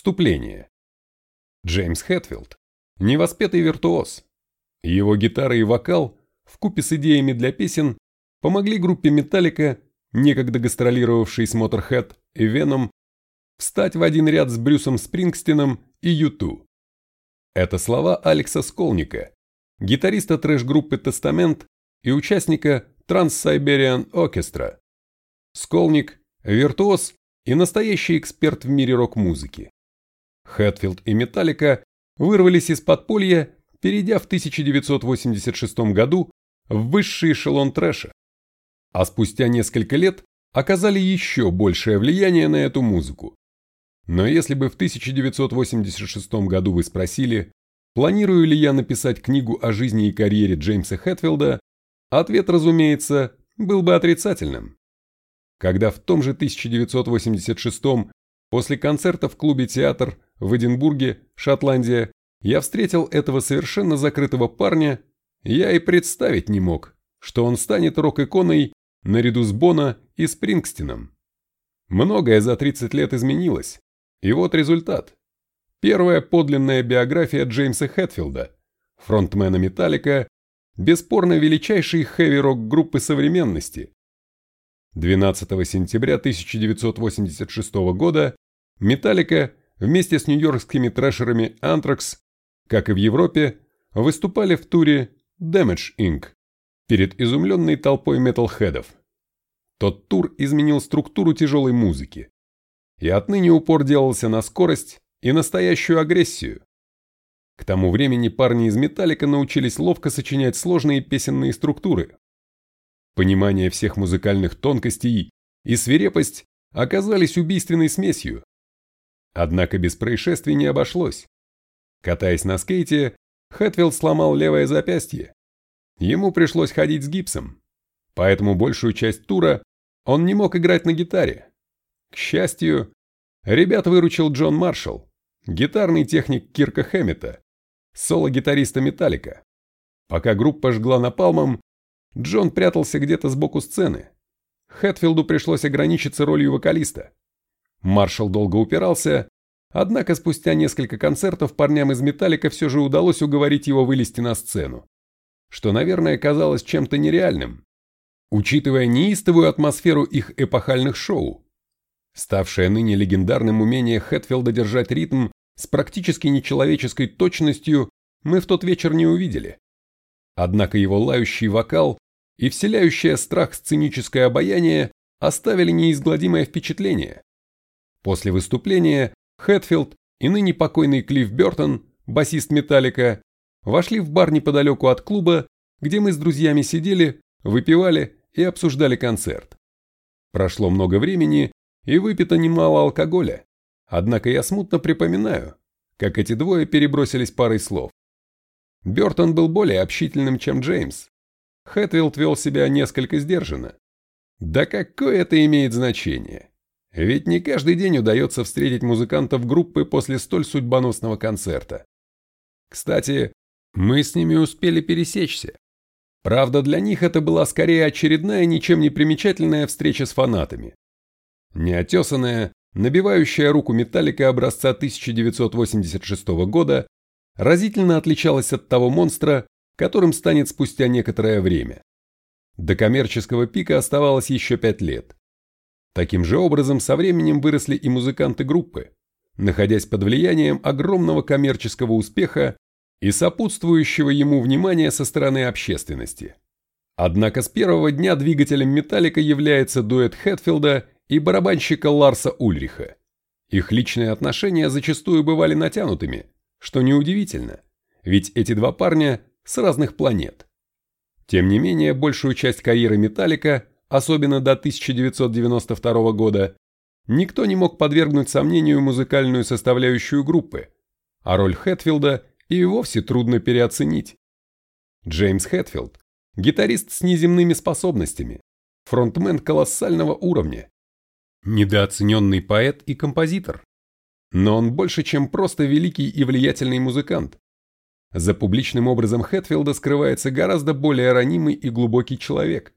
Вступление. Джеймс Хэтфилд – невоспетый виртуоз. Его гитара и вокал, вкупе с идеями для песен, помогли группе Металлика, некогда гастролировавшей с Motorhead и Venom, встать в один ряд с Брюсом Спрингстином и Юту. Это слова Алекса Сколника, гитариста трэш-группы «Тестамент» и участника Trans-Siberian Orchestra. Сколник – виртуоз и настоящий эксперт в мире рок-музыки. Хэтфилд и Металлика вырвались из подполья, перейдя в 1986 году в высший эшелон трэша, а спустя несколько лет оказали еще большее влияние на эту музыку. Но если бы в 1986 году вы спросили, планирую ли я написать книгу о жизни и карьере Джеймса Хэтфилда, ответ, разумеется, был бы отрицательным. Когда в том же 1986 после концерта в клубе «Театр» в Эдинбурге, Шотландия, я встретил этого совершенно закрытого парня, я и представить не мог, что он станет рок-иконой наряду с Бона и Спрингстином. Многое за 30 лет изменилось, и вот результат. Первая подлинная биография Джеймса Хэтфилда, фронтмена Металлика, бесспорно величайшей хэви-рок группы современности. 12 сентября 1986 года Металлика вместе с нью-йоркскими трэшерами Anthrax, как и в Европе, выступали в туре Damage Inc. перед изумленной толпой металлхедов. Тот тур изменил структуру тяжелой музыки и отныне упор делался на скорость и настоящую агрессию. К тому времени парни из Металлика научились ловко сочинять сложные песенные структуры. Понимание всех музыкальных тонкостей и свирепость оказались убийственной смесью. Однако без происшествий не обошлось. Катаясь на скейте, Хэтфилд сломал левое запястье. Ему пришлось ходить с гипсом, поэтому большую часть тура он не мог играть на гитаре. К счастью, ребят выручил Джон Маршалл, гитарный техник Кирка Хэммета, соло-гитариста Металлика. Пока группа жгла напалмом, Джон прятался где-то сбоку сцены. Хэтфилду пришлось ограничиться ролью вокалиста. Маршалл долго упирался, однако спустя несколько концертов парням из Металлика все же удалось уговорить его вылезти на сцену, что, наверное, казалось чем-то нереальным, учитывая неистовую атмосферу их эпохальных шоу. Ставшее ныне легендарным умение Хэтфилда держать ритм с практически нечеловеческой точностью мы в тот вечер не увидели. Однако его лающий вокал и вселяющее страх сценическое обаяние оставили неизгладимое впечатление. После выступления Хэтфилд и ныне покойный Клифф Бертон, басист Металлика, вошли в бар неподалеку от клуба, где мы с друзьями сидели, выпивали и обсуждали концерт. Прошло много времени, и выпито немало алкоголя. Однако я смутно припоминаю, как эти двое перебросились парой слов. Бертон был более общительным, чем Джеймс. Хэтфилд вел себя несколько сдержанно. Да какое это имеет значение? Ведь не каждый день удается встретить музыкантов группы после столь судьбоносного концерта. Кстати, мы с ними успели пересечься. Правда, для них это была скорее очередная ничем не примечательная встреча с фанатами. Неотесанная, набивающая руку металлика образца 1986 года разительно отличалась от того монстра, которым станет спустя некоторое время. До коммерческого пика оставалось еще пять лет. Таким же образом со временем выросли и музыканты группы, находясь под влиянием огромного коммерческого успеха и сопутствующего ему внимания со стороны общественности. Однако с первого дня двигателем Металлика является дуэт Хэтфилда и барабанщика Ларса Ульриха. Их личные отношения зачастую бывали натянутыми, что неудивительно, ведь эти два парня с разных планет. Тем не менее, большую часть карьеры Металлика, особенно до 1992 года, никто не мог подвергнуть сомнению музыкальную составляющую группы, а роль Хэтфилда и вовсе трудно переоценить. Джеймс Хэтфилд – гитарист с неземными способностями, фронтмен колоссального уровня, недооцененный поэт и композитор. Но он больше, чем просто великий и влиятельный музыкант. За публичным образом Хэтфилда скрывается гораздо более ранимый и глубокий человек.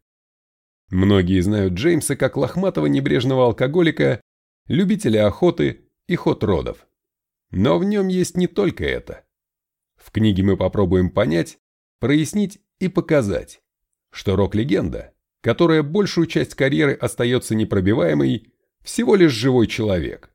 Многие знают Джеймса как лохматого небрежного алкоголика, любителя охоты и ход родов. Но в нем есть не только это. В книге мы попробуем понять, прояснить и показать, что рок-легенда, которая большую часть карьеры остается непробиваемой, всего лишь живой человек.